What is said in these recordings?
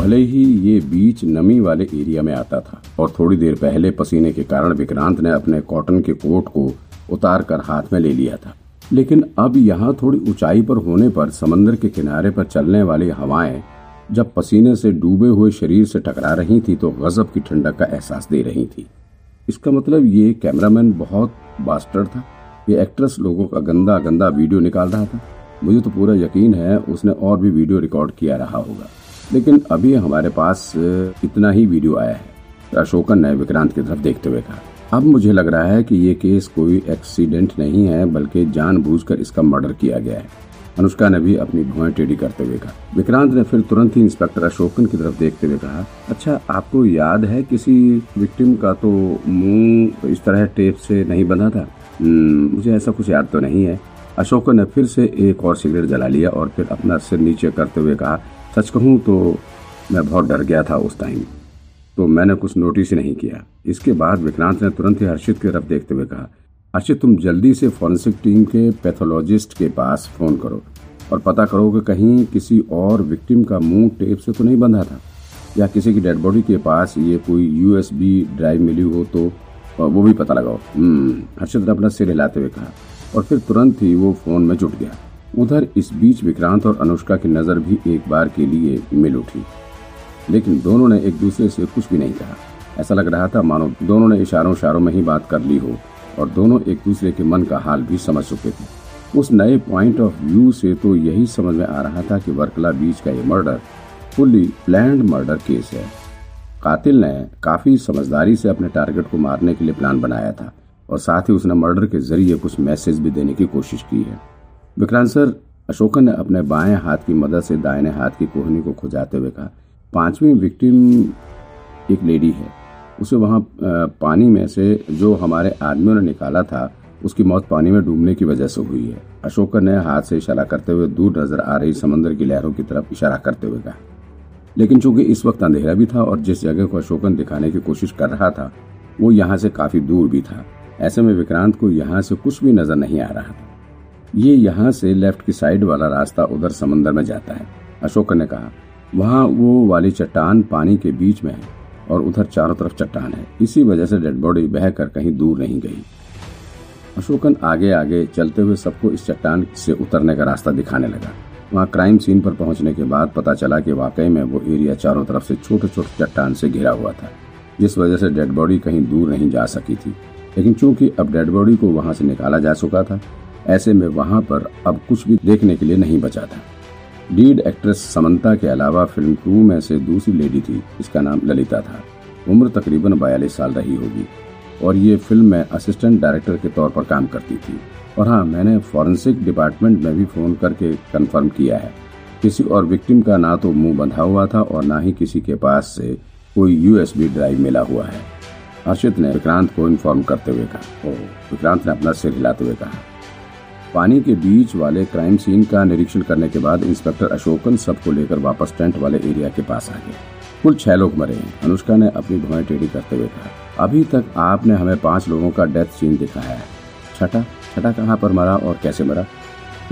भले ही ये बीच नमी वाले एरिया में आता था और थोड़ी देर पहले पसीने के कारण विक्रांत ने अपने कॉटन के कोट को उतार कर हाथ में ले लिया था। लेकिन अब यहाँ थोड़ी ऊंचाई पर होने पर समंदर के किनारे पर चलने वाली हवाएँ जब पसीने से डूबे हुए शरीर से टकरा रही थी तो गजब की ठंडक का एहसास दे रही थी। इसका मतलब ये कैमरामैन बहुत बास्टर था। ये एक्ट्रेस लोगों का गंदा गंदा वीडियो निकाल रहा था। मुझे तो पूरा यकीन है उसने और भी वीडियो रिकॉर्ड किया रहा होगा। लेकिन अभी हमारे पास इतना ही वीडियो आया है। अशोकन ने विक्रांत की तरफ़ देखते हुए कहा। अब मुझे लग रहा है कि ये केस कोई एक्सीडेंट नहीं है बल्कि जानबूझकर इसका मर्डर किया गया है। अनुष्का ने भी अपनी भुआएँ टेढ़ी करते हुए कहा। विक्रांत ने फिर तुरंत ही इंस्पेक्टर अशोकन की तरफ़ देखते हुए कहा अच्छा आपको याद है किसी विक्टिम का तो मुँह इस तरह टेप से नहीं बंधा था? हम्म, मुझे ऐसा कुछ याद तो नहीं है। अशोकन ने फिर से एक और सिगरेट जला लिया और फिर अपना सिर नीचे करते हुए कहा सच कहूँ तो मैं बहुत डर गया था उस टाइम तो मैंने कुछ नोटिस ही नहीं किया। इसके बाद विक्रांत ने तुरंत ही हर्षित की तरफ़ देखते हुए कहा हर्षित तुम जल्दी से फॉरेंसिक टीम के पैथोलॉजिस्ट के पास फ़ोन करो और पता करो कि कहीं किसी और विक्टिम का मुँह टेप से तो नहीं बंधा था या किसी की डेड बॉडी के पास ये कोई यूएसबी ड्राइव मिली हो तो वो भी पता लगाओ। हम्म, हर्षित ने अपना सिर हिलाते हुए कहा और फिर तुरंत ही वो फ़ोन में जुट गया। उधर इस बीच विक्रांत और अनुष्का की नज़र भी एक बार के लिए मिल उठी। लेकिन दोनों ने एक दूसरे से कुछ भी नहीं कहा। ऐसा लग रहा था मानो दोनों ने इशारों इशारों में ही बात कर ली हो और दोनों एक दूसरे के मन का हाल भी समझ चुके थे। उस नए पॉइंट ऑफ़ व्यू से तो यही समझ में आ रहा था कि वर्कला बीच का ये murder fully planned murder case है। कातिल ने काफ़ी समझदारी से अपने टारगेट को मारने के लिए प्लान बनाया था और साथ ही उसने मर्डर के ज़रिए कुछ मैसेज भी देने की कोशिश की है। विक्रांत सर, अशोकन ने अपने बाएँ हाथ की मदद से दाहिने हाथ की कोहनी को खुजाते हुए कहा, पांचवी विक्टिम एक लेडी है। उसे वहाँ पानी में से जो हमारे आदमियों ने निकाला था, उसकी मौत पानी में डूबने की वजह से हुई है। अशोकन ने हाथ से इशारा करते हुए दूर नज़र आ रही समंदर की लहरों की तरफ़ इशारा करते हुए कहा, लेकिन चूँकि इस वक्त अंधेरा भी था और जिस जगह को अशोकन दिखाने की कोशिश कर रहा था, वो यहाँ से काफ़ी दूर भी था। ऐसे में विक्रांत को यहाँ से कुछ भी नज़र नहीं आ रहा था। ये यहाँ से लेफ़्ट की साइड वाला रास्ता उधर समंदर में जाता है। अशोक ने कहा, वहाँ वो वाली चट्टान पानी के बीच में है और उधर चारों तरफ़ चट्टान है। इसी वजह से डेड बॉडी बहकर कहीं दूर नहीं गई। अशोकन आगे आगे चलते हुए सबको इस चट्टान से उतरने का रास्ता दिखाने लगा। वहाँ क्राइम सीन पर पहुँचने के बाद पता चला कि वाकई में वो एरिया चारों तरफ़ से छोटे छोटे चट्टान से घिरा हुआ था, जिस वजह से डेड बॉडी कहीं दूर नहीं जा सकी थी। लेकिन चूँकि अब डेड बॉडी को वहाँ से निकाला जा चुका था ऐसे में वहाँ पर अब कुछ भी देखने के लिए नहीं बचा था। लीड एक्ट्रेस समंता के अलावा फ़िल्म क्रू में से दूसरी लेडी थी इसका नाम ललिता था। उम्र तकरीबन बयालीस साल रही होगी। और ये फ़िल्म में असिस्टेंट डायरेक्टर के तौर पर काम करती थी। और हाँ मैंने फॉरेंसिक डिपार्टमेंट में भी फ़ोन करके कंफर्म किया है। किसी और विक्टिम का ना तो मुँह बंधा हुआ था और ना ही किसी के पास से कोई यूएसबी ड्राइव मिला हुआ है। हर्षित ने विक्रांत को इन्फॉर्म करते हुए कहा। विक्रांत ने अपना सिर हिलाते हुए कहा। पानी के बीच वाले क्राइम सीन का निरीक्षण करने के बाद इंस्पेक्टर अशोकन सबको लेकर वापस टेंट वाले एरिया के पास आ गए। कुल छह लोग मरे हैं। अनुष्का ने अपनी भुआएँ टेढ़ी करते हुए कहा, अभी तक आपने हमें पाँच लोगों का डेथ सीन दिखाया है। छठा? छठा कहाँ पर मरा और कैसे मरा?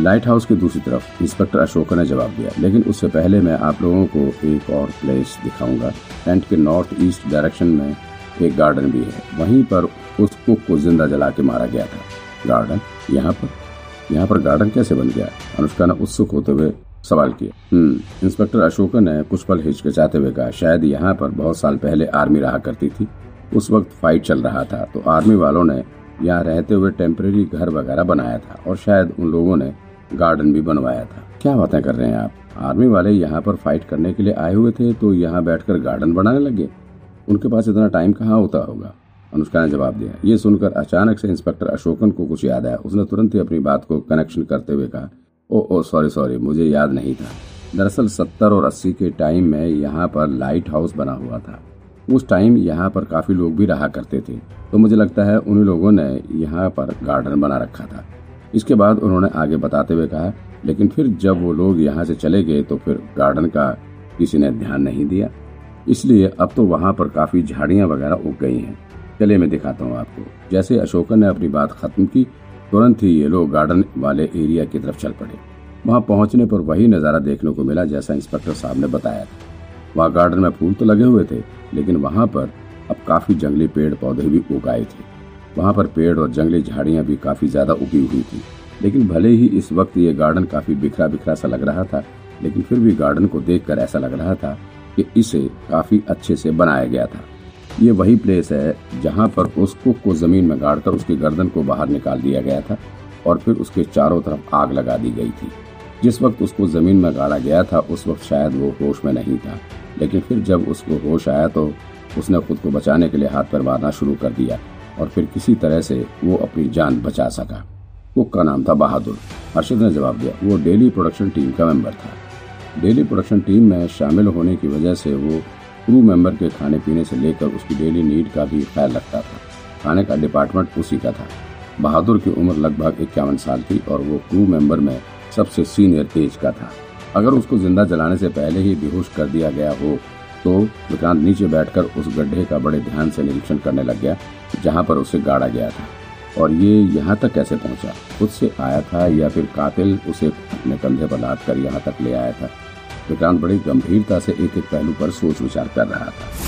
लाइट हाउस की दूसरी तरफ़ इंस्पेक्टर अशोक ने जवाब दिया, लेकिन उससे पहले मैं आप लोगों को एक और प्लेस दिखाऊँगा। टेंट के नॉर्थ ईस्ट डायरेक्शन में एक गार्डन भी है। वहीं पर उस कुक को ज़िंदा जला के मारा गया था। गार्डन? यहाँ पर? यहाँ पर गार्डन कैसे बन गया? अनुष्का ने उत्सुक होते हुए सवाल किया। हम्म इंस्पेक्टर अशोक ने कुछ पल हिचकिचाते हुए कहा, शायद यहाँ पर बहुत साल पहले आर्मी रहा करती थी। उस वक्त फाइट चल रहा था तो आर्मी वालों ने यहाँ रहते हुए टेम्परेरी घर वगैरह बनाया था और शायद उन लोगों ने गार्डन भी बनवाया था। क्या बातें कर रहे हैं आप? आर्मी वाले यहाँ पर फाइट करने के लिए आए हुए थे तो यहाँ बैठकर गार्डन बनाने लगे? उनके पास इतना टाइम कहाँ होता होगा? अनुष्का ने जवाब दिया। ये सुनकर अचानक से इंस्पेक्टर अशोकन को कुछ याद आया। उसने तुरंत ही अपनी बात को कनेक्शन करते हुए कहा, ओ ओ सॉरी सॉरी मुझे याद नहीं था। दरअसल सत्तर और अस्सी के टाइम में यहाँ पर लाइट हाउस बना हुआ था। उस टाइम यहाँ पर काफ़ी लोग भी रहा करते थे। तो मुझे लगता है उन्हीं लोगों ने यहाँ पर गार्डन बना रखा था। इसके बाद उन्होंने आगे बताते हुए कहा, लेकिन फिर जब वो लोग यहाँ से चले गए तो फिर गार्डन का किसी ने ध्यान नहीं दिया। इसलिए अब तो वहाँ पर काफ़ी झाड़ियाँ वगैरह उग गई हैं। चले मैं दिखाता हूँ आपको। जैसे अशोकन ने अपनी बात खत्म की, तुरंत ही ये लोग गार्डन वाले एरिया की तरफ़ चल पड़े। वहाँ पहुँचने पर वही नज़ारा देखने को मिला जैसा इंस्पेक्टर साहब ने बताया था। वहाँ गार्डन में फूल तो लगे हुए थे, लेकिन वहाँ पर अब काफ़ी जंगली पेड़ पौधे भी उगाए थे। वहाँ पर पेड़ और जंगली झाड़ियाँ भी काफ़ी ज़्यादा उगी हुई थी। लेकिन भले ही इस वक्त ये गार्डन काफ़ी बिखरा बिखरा सा लग रहा था, लेकिन फिर भी गार्डन को देखकर ऐसा लग रहा था कि इसे काफ़ी अच्छे से बनाया गया था। ये वही प्लेस है जहाँ पर उस कुक को ज़मीन में गाड़कर उसकी गर्दन को बाहर निकाल दिया गया था और फिर उसके चारों तरफ़ आग लगा दी गई थी। जिस वक्त उसको ज़मीन में गाड़ा गया था, उस वक्त शायद वो होश में नहीं था। लेकिन फिर जब उसको होश आया तो उसने खुद को बचाने के लिए हाथ पर मारना शुरू कर दिया और फिर किसी तरह से वो अपनी जान बचा सका। कुक का नाम था बहादुर। हर्षद ने जवाब दिया, वो डेली प्रोडक्शन टीम का मेंबर था। डेली प्रोडक्शन टीम में शामिल होने की वजह से वो क्रू मेंबर के खाने पीने से लेकर उसकी डेली नीड का भी ख्याल रखता था। खाने का डिपार्टमेंट उसी का था। बहादुर की उम्र लगभग इक्यावन साल थी और वो क्रू मेंबर में सबसे सीनियर एज का था। अगर उसको ज़िंदा जलाने से पहले ही बेहोश कर दिया गया हो तो विक्रांत नीचे बैठकर उस गड्ढे का बड़े ध्यान से निरीक्षण करने लग गया, जहाँ पर उसे गाड़ा गया था। और ये यहाँ तक कैसे पहुँचा? खुद से आया था या फिर कातिल उसे अपने कंधे पर लाद कर यहाँ तक ले आया था? विक्रांत बड़ी गंभीरता से एक एक पहलू पर सोच विचार कर रहा था।